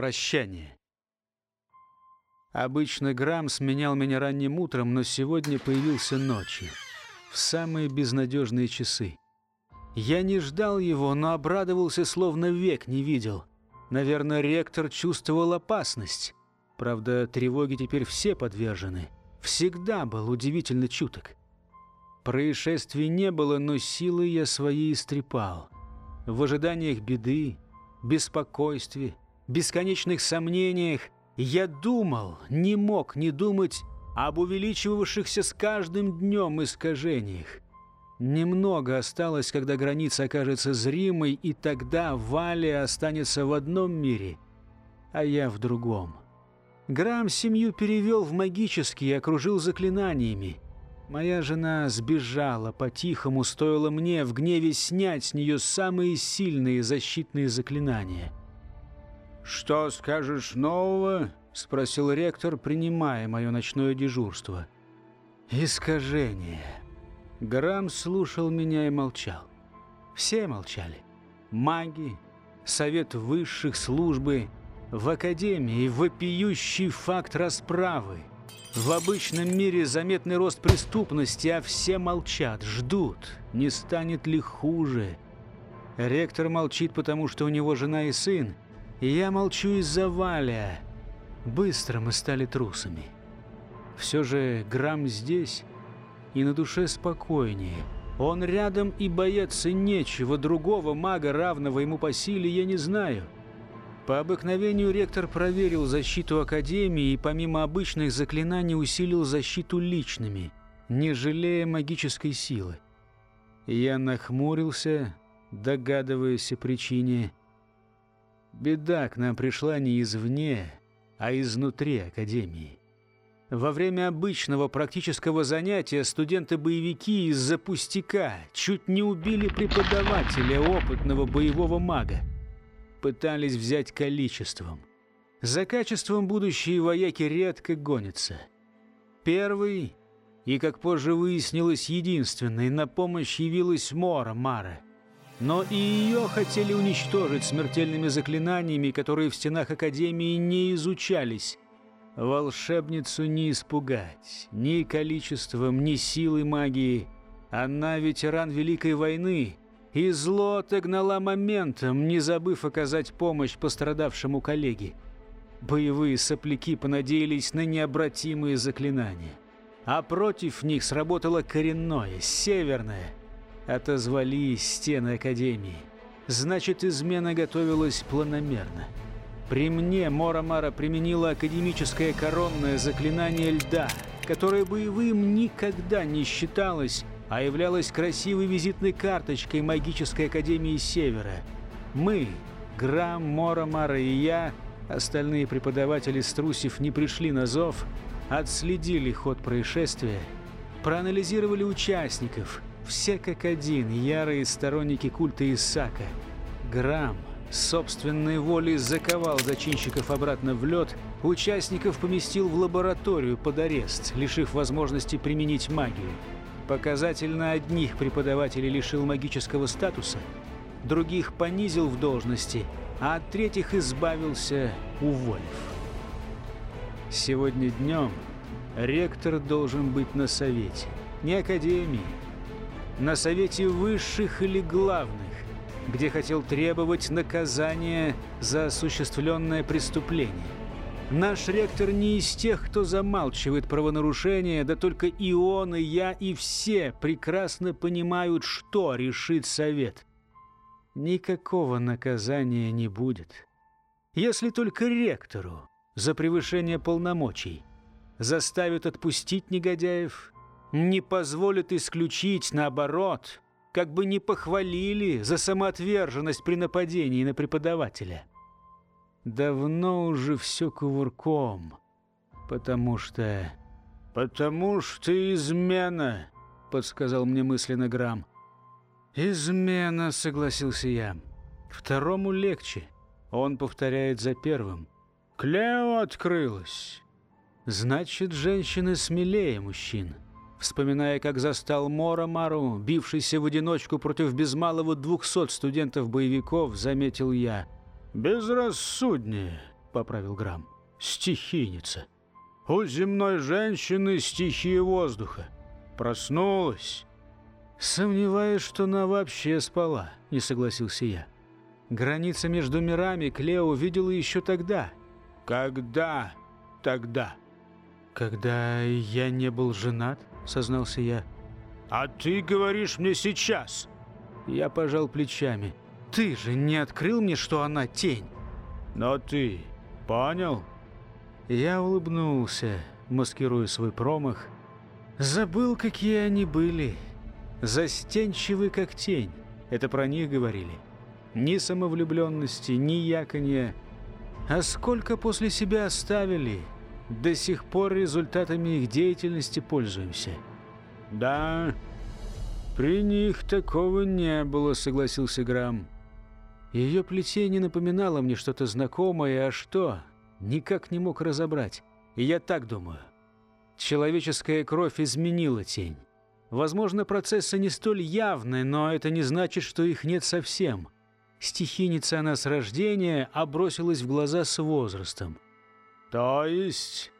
Прощание. Обычно Грамм сменял меня ранним утром, но сегодня появился ночью, в самые безнадежные часы. Я не ждал его, но обрадовался, словно век не видел. Наверное, ректор чувствовал опасность. Правда, тревоги теперь все подвержены. Всегда был удивительно чуток. Происшествий не было, но силы я свои истрепал. В ожиданиях беды, беспокойстве, бесконечных сомнениях я думал, не мог не думать об увеличивавшихся с каждым днем искажениях. Немного осталось, когда граница окажется зримой, и тогда Валя останется в одном мире, а я в другом. Грамм семью перевел в магический и окружил заклинаниями. Моя жена сбежала по-тихому, стоило мне в гневе снять с нее самые сильные защитные заклинания. «Что скажешь нового?» — спросил ректор, принимая мое ночное дежурство. «Искажение». Грамм слушал меня и молчал. Все молчали. Маги, совет высших службы, в академии вопиющий факт расправы. В обычном мире заметный рост преступности, а все молчат, ждут, не станет ли хуже. Ректор молчит, потому что у него жена и сын, я молчу из-за Валя. Быстро мы стали трусами. Все же Грамм здесь, и на душе спокойнее. Он рядом и бояться нечего, другого мага, равного ему по силе, я не знаю. По обыкновению ректор проверил защиту Академии и помимо обычных заклинаний усилил защиту личными, не жалея магической силы. Я нахмурился, догадываясь о причине. Беда к нам пришла не извне, а изнутри Академии. Во время обычного практического занятия студенты-боевики из-за пустяка чуть не убили преподавателя, опытного боевого мага. Пытались взять количеством. За качеством будущие вояки редко гонятся. Первый, и, как позже выяснилось, единственный, на помощь явилась Мора Мара. Но и ее хотели уничтожить смертельными заклинаниями, которые в стенах Академии не изучались – Волшебницу не испугать ни количеством, ни силой магии. Она ветеран Великой войны, и зло отогнала моментом, не забыв оказать помощь пострадавшему коллеге. Боевые сопляки понадеялись на необратимые заклинания. А против них сработало коренное, северное. Отозвались стены Академии. Значит, измена готовилась планомерно. При мне Мора-Мара применила академическое коронное заклинание льда, которое боевым никогда не считалось, а являлось красивой визитной карточкой магической академии Севера. Мы, Грамм, Мора-Мара и я, остальные преподаватели струсив не пришли на зов, отследили ход происшествия, проанализировали участников, все как один, ярые сторонники культа Исака. Грамм, собственной волей заковал зачинщиков обратно в лед, участников поместил в лабораторию под арест, лишив возможности применить магию. Показательно одних преподавателей лишил магического статуса, других понизил в должности, а от третьих избавился, уволив. Сегодня днем ректор должен быть на совете, не академии, на совете высших или главных, где хотел требовать наказания за осуществленное преступление. Наш ректор не из тех, кто замалчивает правонарушения, да только и он, и я, и все прекрасно понимают, что решит совет. Никакого наказания не будет. Если только ректору за превышение полномочий заставят отпустить негодяев, не позволят исключить, наоборот – как бы не похвалили за самоотверженность при нападении на преподавателя. Давно уже все кувырком, потому что... «Потому что измена», — подсказал мне мысленно Грамм. «Измена», — согласился я. «Второму легче. Он повторяет за первым. Клео открылась. Значит, женщины смелее мужчин». Вспоминая, как застал Мора Мару, бившийся в одиночку против без малого двухсот студентов-боевиков, заметил я. «Безрассуднее. — поправил Грамм. «Стихийница. У земной женщины стихия воздуха. Проснулась». «Сомневаюсь, что она вообще спала», — не согласился я. Граница между мирами Клео видела еще тогда. «Когда тогда?» «Когда я не был женат», — сознался я. «А ты говоришь мне сейчас?» Я пожал плечами. «Ты же не открыл мне, что она тень?» «Но ты понял?» Я улыбнулся, маскируя свой промах. Забыл, какие они были. Застенчивы, как тень. Это про них говорили. Ни самовлюбленности, ни яконья. А сколько после себя оставили? До сих пор результатами их деятельности пользуемся. «Да, при них такого не было», — согласился Грамм. Ее плетение напоминало мне что-то знакомое, а что? Никак не мог разобрать. И я так думаю. Человеческая кровь изменила тень. Возможно, процессы не столь явны, но это не значит, что их нет совсем. Стихийница она с рождения, а бросилась в глаза с возрастом. То есть...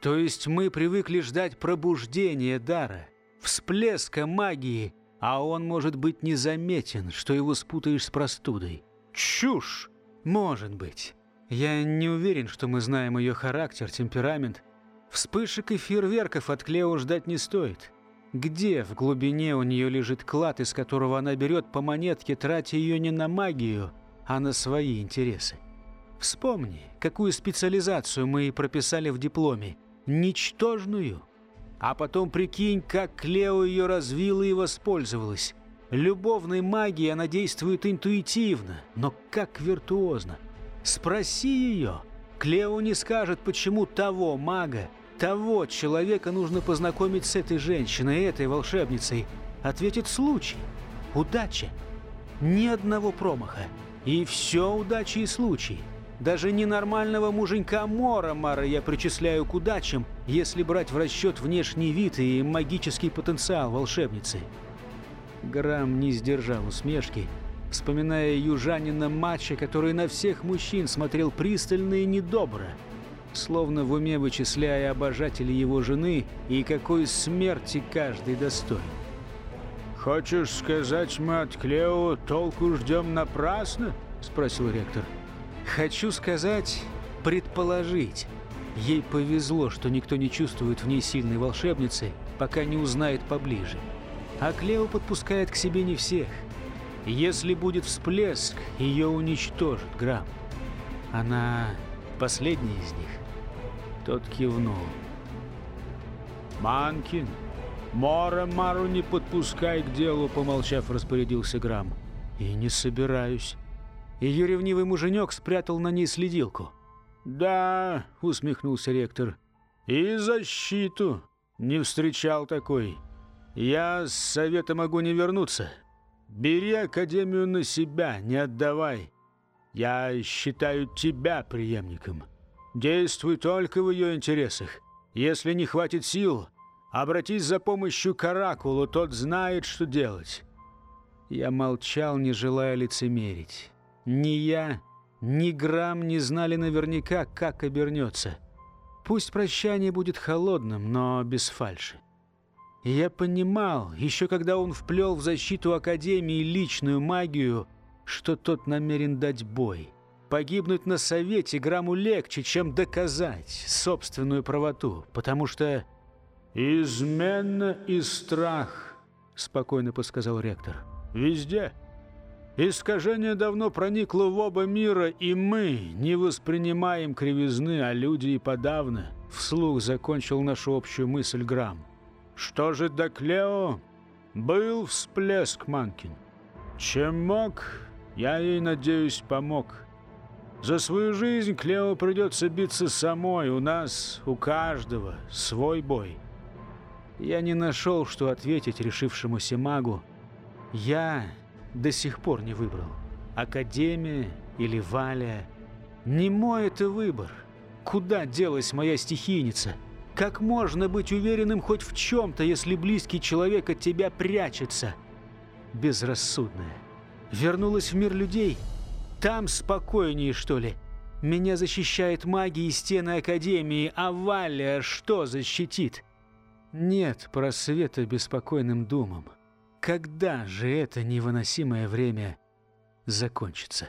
То есть мы привыкли ждать пробуждения дара, всплеска магии, а он может быть незаметен, что его спутаешь с простудой. Чушь! Может быть. Я не уверен, что мы знаем ее характер, темперамент. Вспышек и фейерверков от Клео ждать не стоит. Где в глубине у нее лежит клад, из которого она берет по монетке, тратя ее не на магию, а на свои интересы? Вспомни, какую специализацию мы прописали в дипломе. Ничтожную. А потом прикинь, как Клео ее развила и воспользовалась. Любовной магией она действует интуитивно, но как виртуозно. Спроси ее. Клео не скажет, почему того мага, того человека нужно познакомить с этой женщиной, этой волшебницей. Ответит случай, удача. Ни одного промаха. И все удачи и случай. Даже ненормального муженька Мора Мара я причисляю к удачам, если брать в расчет внешний вид и магический потенциал волшебницы. Грамм не сдержал усмешки, вспоминая южанина матча, который на всех мужчин смотрел пристально и недобро, словно в уме вычисляя обожателей его жены и какой смерти каждый достоин. «Хочешь сказать, мы от Клео толку ждем напрасно?» – спросил ректор. «Хочу сказать, предположить. Ей повезло, что никто не чувствует в ней сильной волшебницы, пока не узнает поближе. А Клео подпускает к себе не всех – если будет всплеск, ее уничтожит Грамм. Она последняя из них. Тот кивнул. «Манкин, Мора Мару не подпускай к делу», — помолчав, распорядился Грамм. «И не собираюсь». Ее ревнивый муженек спрятал на ней следилку. «Да», — усмехнулся ректор, — «и защиту не встречал такой. Я с совета могу не вернуться. Бери Академию на себя, не отдавай. Я считаю тебя преемником. Действуй только в ее интересах. Если не хватит сил, обратись за помощью к Оракулу, тот знает, что делать». Я молчал, не желая лицемерить. Ни я, ни Грамм не знали наверняка, как обернется. Пусть прощание будет холодным, но без фальши. Я понимал, еще когда он вплел в защиту Академии личную магию, что тот намерен дать бой. Погибнуть на совете Грамму легче, чем доказать собственную правоту, потому что... «Измена и страх», — спокойно подсказал ректор. «Везде. Искажение давно проникло в оба мира, и мы не воспринимаем кривизны, а люди и подавно». Вслух закончил нашу общую мысль Грамм. Что же до Клео? Был всплеск Манкин. Чем мог, я ей, надеюсь, помог. За свою жизнь Клео придется биться самой. У нас, у каждого, свой бой. Я не нашел, что ответить решившемуся магу. Я до сих пор не выбрал. Академия или Валя. Не мой это выбор. Куда делась моя стихийница? — как можно быть уверенным хоть в чем-то, если близкий человек от тебя прячется? Безрассудная. Вернулась в мир людей? Там спокойнее, что ли? Меня защищает магия и стены Академии, а Валя что защитит? Нет просвета беспокойным думам. Когда же это невыносимое время закончится?»